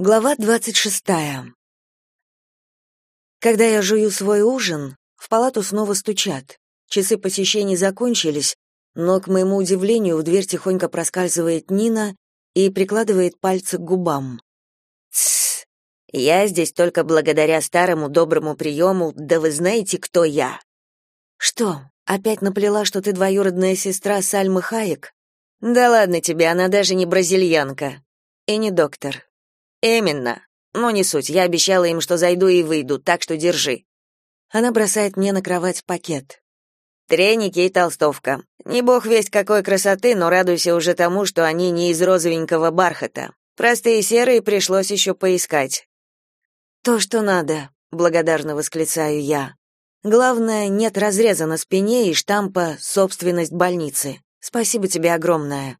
Глава двадцать шестая. Когда я жую свой ужин, в палату снова стучат. Часы посещений закончились, но, к моему удивлению, в дверь тихонько проскальзывает Нина и прикладывает пальцы к губам. «Тссс, я здесь только благодаря старому доброму приему, да вы знаете, кто я». «Что, опять наплела, что ты двоюродная сестра Сальмы Хаек?» «Да ладно тебе, она даже не бразильянка. И не доктор. Именно. Но не суть, я обещала им, что зайду и выйду, так что держи. Она бросает мне на кровать пакет. Треники и толстовка. Не бог весть какой красоты, но радуйся уже тому, что они не из розовенького бархата. Простые серые пришлось еще поискать. То, что надо, благодарно восклицаю я. Главное, нет разреза на спине и штампа собственность больницы. Спасибо тебе огромное.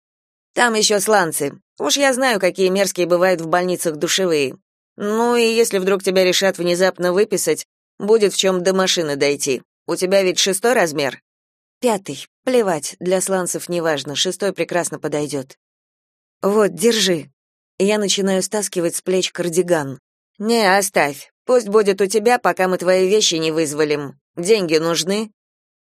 Там еще сланцы. Уж я знаю, какие мерзкие бывают в больницах душевые. Ну и если вдруг тебя решат внезапно выписать, будет в чем до машины дойти. У тебя ведь шестой размер? Пятый. Плевать, для сланцев неважно, шестой прекрасно подойдет. Вот, держи. Я начинаю стаскивать с плеч кардиган. Не, оставь. Пусть будет у тебя, пока мы твои вещи не вызволим. Деньги нужны?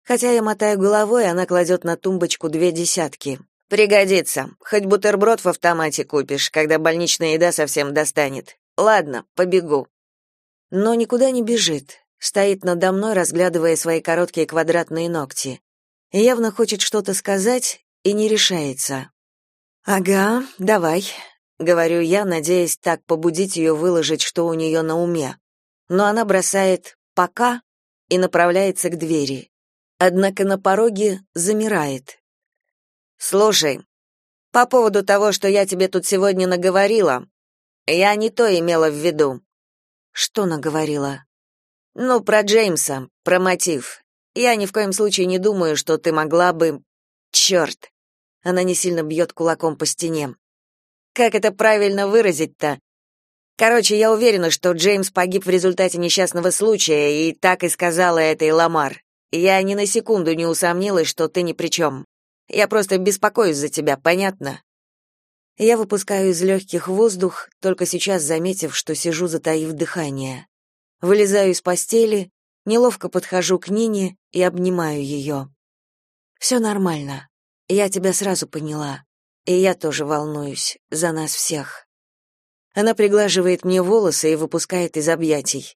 Хотя я мотаю головой, она кладет на тумбочку две десятки. Пригодится. Хоть бутерброд в автомате купишь, когда больничная еда совсем достанет. Ладно, побегу. Но никуда не бежит. Стоит надо мной, разглядывая свои короткие квадратные ногти. Явно хочет что-то сказать и не решается. Ага, давай, говорю я, надеясь так побудить ее выложить, что у нее на уме. Но она бросает пока и направляется к двери. Однако на пороге замирает. Слушай, по поводу того, что я тебе тут сегодня наговорила, я не то имела в виду. Что наговорила? Ну, про Джеймса, про мотив. Я ни в коем случае не думаю, что ты могла бы... Черт! Она не сильно бьет кулаком по стене. Как это правильно выразить-то? Короче, я уверена, что Джеймс погиб в результате несчастного случая, и так и сказала этой Ламар. Я ни на секунду не усомнилась, что ты ни при чем. Я просто беспокоюсь за тебя, понятно? Я выпускаю из легких воздух, только сейчас заметив, что сижу затаив дыхание. Вылезаю из постели, неловко подхожу к Нине и обнимаю ее. «Все нормально. Я тебя сразу поняла. И я тоже волнуюсь за нас всех. Она приглаживает мне волосы и выпускает из объятий.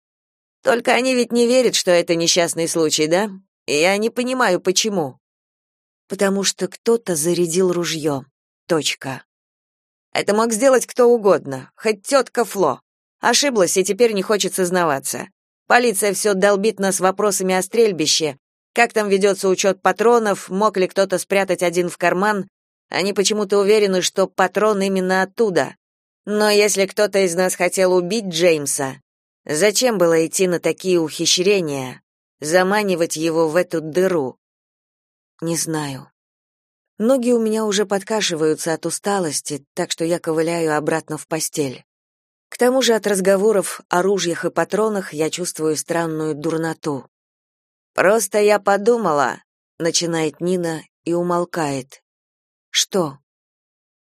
Только они ведь не верят, что это несчастный случай, да? Я не понимаю, почему потому что кто-то зарядил ружье. Точка. Это мог сделать кто угодно, хоть тетка Фло. Ошиблась и теперь не хочет сознаваться. Полиция все долбит нас вопросами о стрельбище. Как там ведется учет патронов, мог ли кто-то спрятать один в карман? Они почему-то уверены, что патрон именно оттуда. Но если кто-то из нас хотел убить Джеймса, зачем было идти на такие ухищрения, заманивать его в эту дыру? Не знаю. Ноги у меня уже подкашиваются от усталости, так что я ковыляю обратно в постель. К тому же от разговоров о ружьях и патронах я чувствую странную дурноту. Просто я подумала, начинает Нина и умолкает. Что?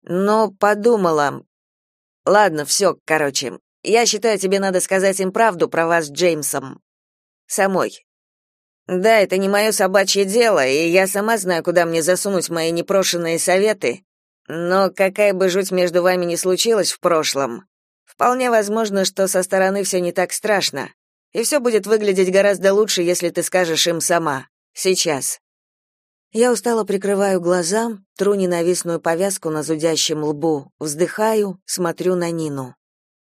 Но подумала. Ладно, все, короче. Я считаю, тебе надо сказать им правду про вас с Джеймсом. Самой. Да, это не мое собачье дело, и я сама знаю, куда мне засунуть мои непрошенные советы. Но какая бы жуть между вами ни случилась в прошлом, вполне возможно, что со стороны все не так страшно. И все будет выглядеть гораздо лучше, если ты скажешь им сама. Сейчас. Я устало прикрываю глаза, тру ненавистную повязку на зудящем лбу, вздыхаю, смотрю на Нину.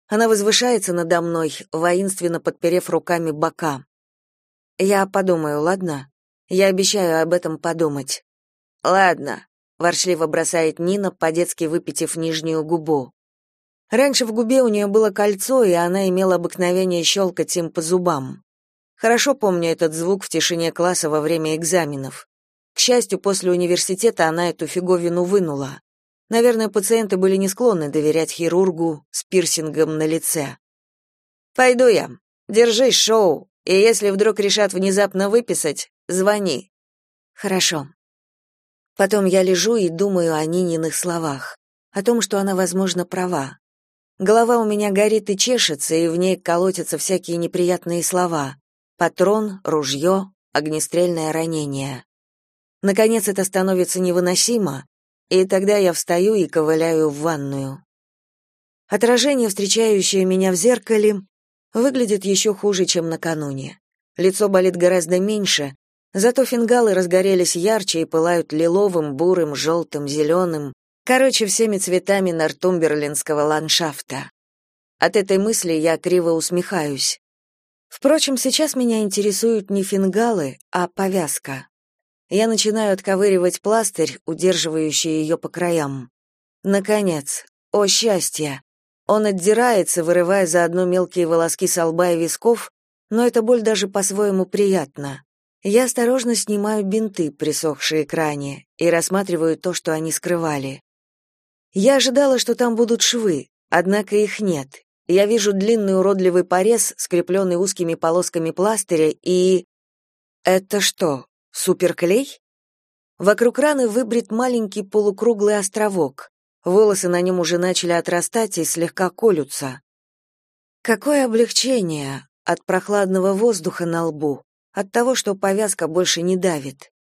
Она возвышается надо мной, воинственно подперев руками бока. Я подумаю, ладно? Я обещаю об этом подумать. Ладно, ворчливо бросает Нина, по-детски выпитив нижнюю губу. Раньше в губе у нее было кольцо, и она имела обыкновение щелкать им по зубам. Хорошо помню этот звук в тишине класса во время экзаменов. К счастью, после университета она эту фиговину вынула. Наверное, пациенты были не склонны доверять хирургу с пирсингом на лице. «Пойду я. Держись, шоу. И если вдруг решат внезапно выписать, звони. Хорошо. Потом я лежу и думаю о Нининых словах, о том, что она, возможно, права. Голова у меня горит и чешется, и в ней колотятся всякие неприятные слова. Патрон, ружье, огнестрельное ранение. Наконец это становится невыносимо, и тогда я встаю и ковыляю в ванную. Отражение, встречающее меня в зеркале, выглядит еще хуже, чем накануне. Лицо болит гораздо меньше, зато фингалы разгорелись ярче и пылают лиловым, бурым, желтым, зеленым, короче, всеми цветами нортумберлинского ландшафта. От этой мысли я криво усмехаюсь. Впрочем, сейчас меня интересуют не фингалы, а повязка. Я начинаю отковыривать пластырь, удерживающий ее по краям. Наконец, о счастье! Он отдирается, вырывая заодно мелкие волоски с лба и висков, но эта боль даже по-своему приятна. Я осторожно снимаю бинты, присохшие к ране, и рассматриваю то, что они скрывали. Я ожидала, что там будут швы, однако их нет. Я вижу длинный уродливый порез, скрепленный узкими полосками пластыря, и... Это что, суперклей? Вокруг раны выбрит маленький полукруглый островок. Волосы на нем уже начали отрастать и слегка колются. Какое облегчение от прохладного воздуха на лбу, от того, что повязка больше не давит.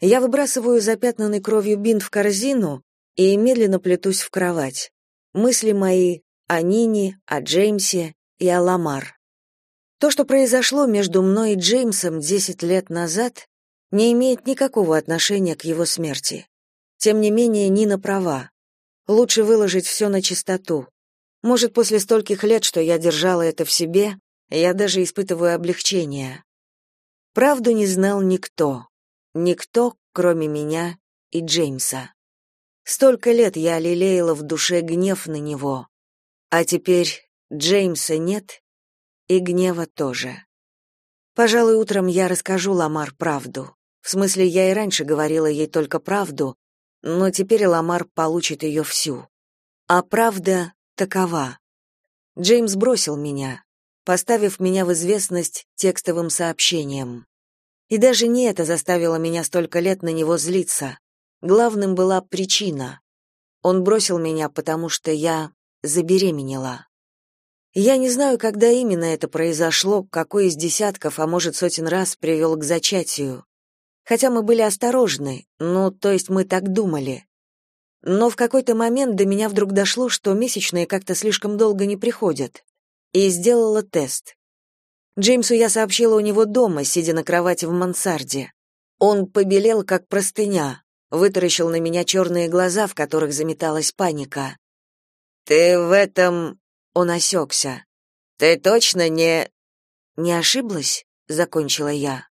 Я выбрасываю запятнанный кровью бинт в корзину и медленно плетусь в кровать. Мысли мои о Нине, о Джеймсе и о Ламар. То, что произошло между мной и Джеймсом десять лет назад, не имеет никакого отношения к его смерти. Тем не менее, Нина права. Лучше выложить все на чистоту. Может, после стольких лет, что я держала это в себе, я даже испытываю облегчение. Правду не знал никто. Никто, кроме меня и Джеймса. Столько лет я лелеяла в душе гнев на него. А теперь Джеймса нет, и гнева тоже. Пожалуй, утром я расскажу Ламар правду. В смысле, я и раньше говорила ей только правду, но теперь Ламар получит ее всю. А правда такова. Джеймс бросил меня, поставив меня в известность текстовым сообщением. И даже не это заставило меня столько лет на него злиться. Главным была причина. Он бросил меня, потому что я забеременела. Я не знаю, когда именно это произошло, какой из десятков, а может, сотен раз привел к зачатию хотя мы были осторожны, ну, то есть мы так думали. Но в какой-то момент до меня вдруг дошло, что месячные как-то слишком долго не приходят, и сделала тест. Джеймсу я сообщила у него дома, сидя на кровати в мансарде. Он побелел, как простыня, вытаращил на меня черные глаза, в которых заметалась паника. «Ты в этом...» — он осекся. «Ты точно не...» «Не ошиблась?» — закончила я.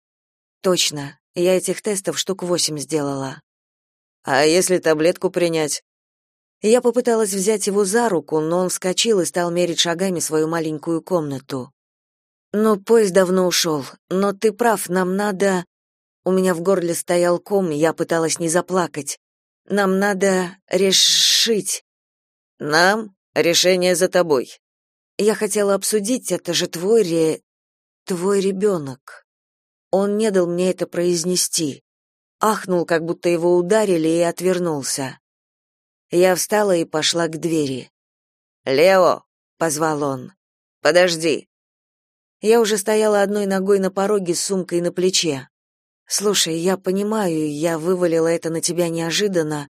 «Точно. Я этих тестов штук восемь сделала. А если таблетку принять? Я попыталась взять его за руку, но он вскочил и стал мерить шагами свою маленькую комнату. Ну, поезд давно ушел. Но ты прав, нам надо У меня в горле стоял ком, я пыталась не заплакать. Нам надо решить. Нам решение за тобой. Я хотела обсудить, это же твой ре... твой ребенок. Он не дал мне это произнести. Ахнул, как будто его ударили, и отвернулся. Я встала и пошла к двери. «Лео!» — позвал он. «Подожди!» Я уже стояла одной ногой на пороге с сумкой на плече. «Слушай, я понимаю, я вывалила это на тебя неожиданно.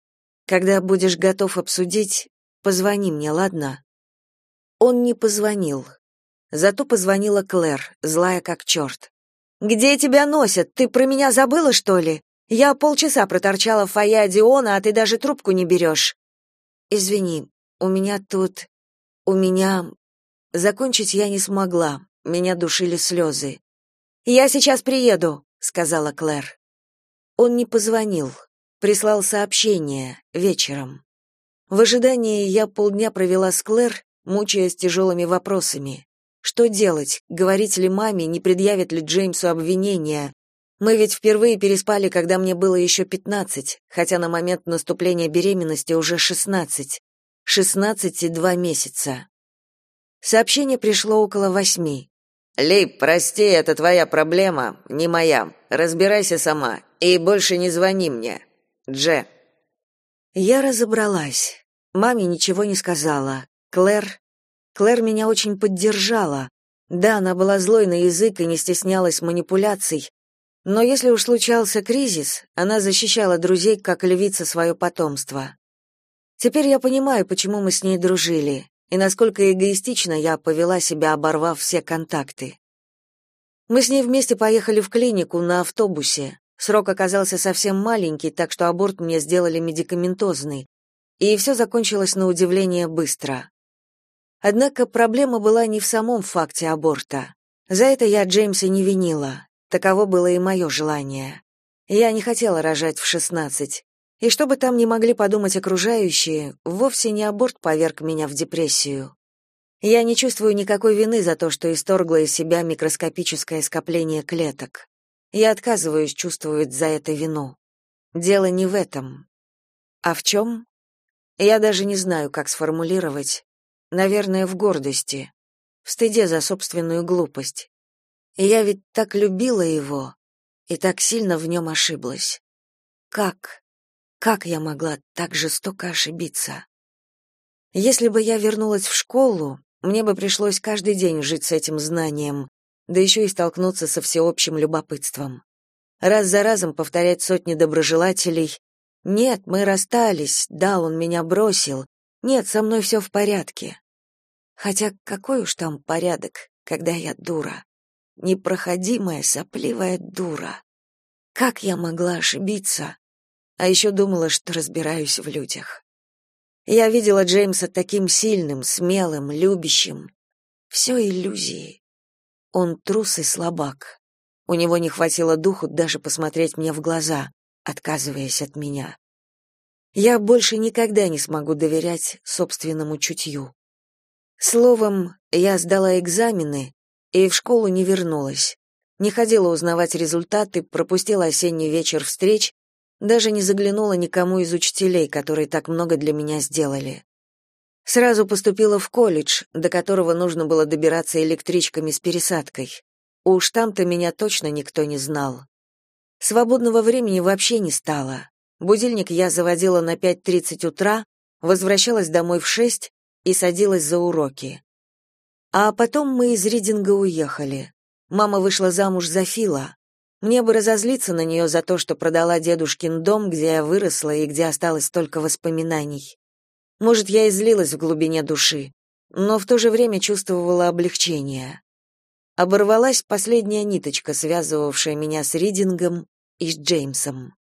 Когда будешь готов обсудить, позвони мне, ладно?» Он не позвонил. Зато позвонила Клэр, злая как черт. «Где тебя носят? Ты про меня забыла, что ли? Я полчаса проторчала в фойе Диона, а ты даже трубку не берешь». «Извини, у меня тут... у меня...» Закончить я не смогла, меня душили слезы. «Я сейчас приеду», — сказала Клэр. Он не позвонил, прислал сообщение вечером. В ожидании я полдня провела с Клэр, мучаясь тяжелыми вопросами. Что делать? Говорить ли маме, не предъявит ли Джеймсу обвинения? Мы ведь впервые переспали, когда мне было еще пятнадцать, хотя на момент наступления беременности уже шестнадцать. Шестнадцать и два месяца. Сообщение пришло около восьми. «Лип, прости, это твоя проблема, не моя. Разбирайся сама. И больше не звони мне. Дже». Я разобралась. Маме ничего не сказала. Клэр Клэр меня очень поддержала. Да, она была злой на язык и не стеснялась манипуляций, но если уж случался кризис, она защищала друзей, как львица свое потомство. Теперь я понимаю, почему мы с ней дружили, и насколько эгоистично я повела себя, оборвав все контакты. Мы с ней вместе поехали в клинику на автобусе. Срок оказался совсем маленький, так что аборт мне сделали медикаментозный. И все закончилось на удивление быстро. Однако проблема была не в самом факте аборта. За это я Джеймса не винила. Таково было и мое желание. Я не хотела рожать в шестнадцать. И что бы там ни могли подумать окружающие, вовсе не аборт поверг меня в депрессию. Я не чувствую никакой вины за то, что исторгла из себя микроскопическое скопление клеток. Я отказываюсь чувствовать за это вину. Дело не в этом. А в чем? Я даже не знаю, как сформулировать. Наверное, в гордости, в стыде за собственную глупость. И я ведь так любила его и так сильно в нем ошиблась. Как? Как я могла так жестоко ошибиться? Если бы я вернулась в школу, мне бы пришлось каждый день жить с этим знанием, да еще и столкнуться со всеобщим любопытством. Раз за разом повторять сотни доброжелателей «Нет, мы расстались, да, он меня бросил, нет, со мной все в порядке». Хотя какой уж там порядок, когда я дура непроходимая сопливая дура. Как я могла ошибиться? А еще думала, что разбираюсь в людях. Я видела Джеймса таким сильным, смелым, любящим. Все иллюзии. Он трус и слабак. У него не хватило духу даже посмотреть мне в глаза, отказываясь от меня. Я больше никогда не смогу доверять собственному чутью. Словом, я сдала экзамены и в школу не вернулась. Не ходила узнавать результаты, пропустила осенний вечер встреч, даже не заглянула никому из учителей, которые так много для меня сделали. Сразу поступила в колледж, до которого нужно было добираться электричками с пересадкой. Уж там-то меня точно никто не знал. Свободного времени вообще не стало. Будильник я заводила на 5.30 утра, возвращалась домой в 6 и садилась за уроки. А потом мы из Ридинга уехали. Мама вышла замуж за Фила. Мне бы разозлиться на нее за то, что продала дедушкин дом, где я выросла и где осталось столько воспоминаний. Может, я и злилась в глубине души, но в то же время чувствовала облегчение. Оборвалась последняя ниточка, связывавшая меня с Ридингом и с Джеймсом.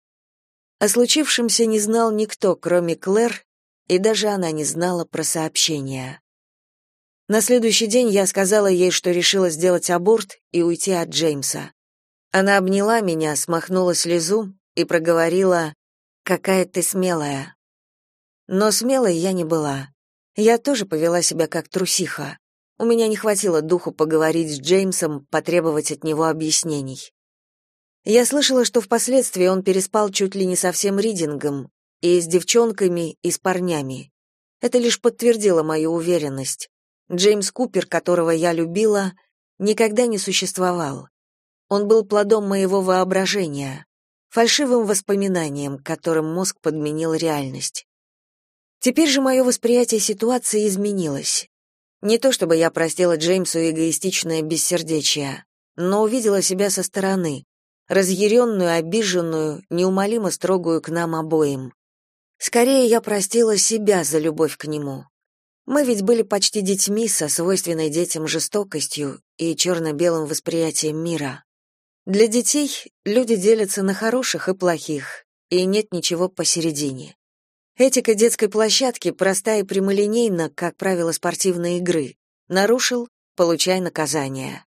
О случившемся не знал никто, кроме Клэр, и даже она не знала про сообщение. На следующий день я сказала ей, что решила сделать аборт и уйти от Джеймса. Она обняла меня, смахнула слезу и проговорила «Какая ты смелая». Но смелой я не была. Я тоже повела себя как трусиха. У меня не хватило духу поговорить с Джеймсом, потребовать от него объяснений. Я слышала, что впоследствии он переспал чуть ли не со всем Ридингом, и с девчонками, и с парнями. Это лишь подтвердило мою уверенность. Джеймс Купер, которого я любила, никогда не существовал. Он был плодом моего воображения, фальшивым воспоминанием, которым мозг подменил реальность. Теперь же мое восприятие ситуации изменилось. Не то чтобы я простила Джеймсу эгоистичное бессердечие, но увидела себя со стороны, разъяренную, обиженную, неумолимо строгую к нам обоим. Скорее я простила себя за любовь к нему. Мы ведь были почти детьми со свойственной детям жестокостью и черно-белым восприятием мира. Для детей люди делятся на хороших и плохих, и нет ничего посередине. Этика детской площадки проста и прямолинейна, как правило спортивной игры. Нарушил — получай наказание.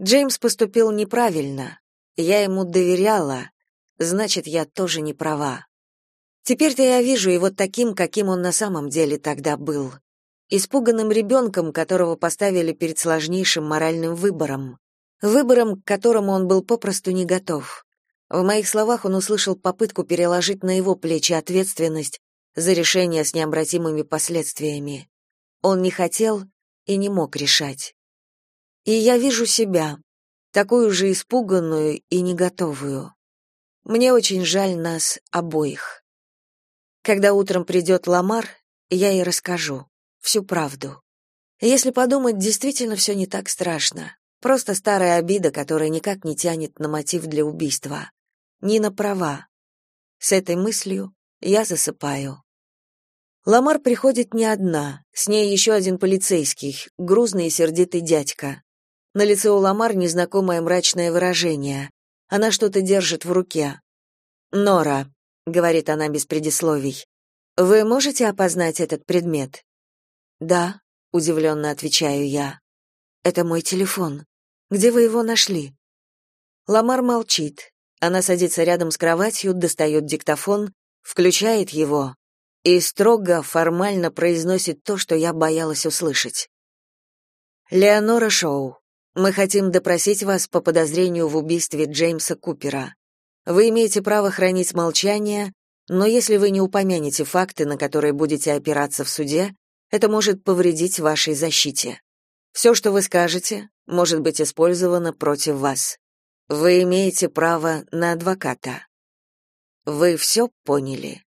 Джеймс поступил неправильно. Я ему доверяла, значит, я тоже не права. Теперь-то я вижу его таким, каким он на самом деле тогда был испуганным ребенком, которого поставили перед сложнейшим моральным выбором, выбором, к которому он был попросту не готов. В моих словах он услышал попытку переложить на его плечи ответственность за решение с необратимыми последствиями. Он не хотел и не мог решать. И я вижу себя, такую же испуганную и не готовую. Мне очень жаль нас обоих. Когда утром придет Ламар, я ей расскажу всю правду. Если подумать, действительно все не так страшно. Просто старая обида, которая никак не тянет на мотив для убийства. Нина права. С этой мыслью я засыпаю. Ламар приходит не одна, с ней еще один полицейский, грузный и сердитый дядька. На лице у Ламар незнакомое мрачное выражение. Она что-то держит в руке. «Нора», — говорит она без предисловий, — «вы можете опознать этот предмет?» «Да», — удивленно отвечаю я. «Это мой телефон. Где вы его нашли?» Ламар молчит. Она садится рядом с кроватью, достает диктофон, включает его и строго, формально произносит то, что я боялась услышать. «Леонора Шоу, мы хотим допросить вас по подозрению в убийстве Джеймса Купера. Вы имеете право хранить молчание, но если вы не упомянете факты, на которые будете опираться в суде, это может повредить вашей защите. Все, что вы скажете, может быть использовано против вас. Вы имеете право на адвоката. Вы все поняли?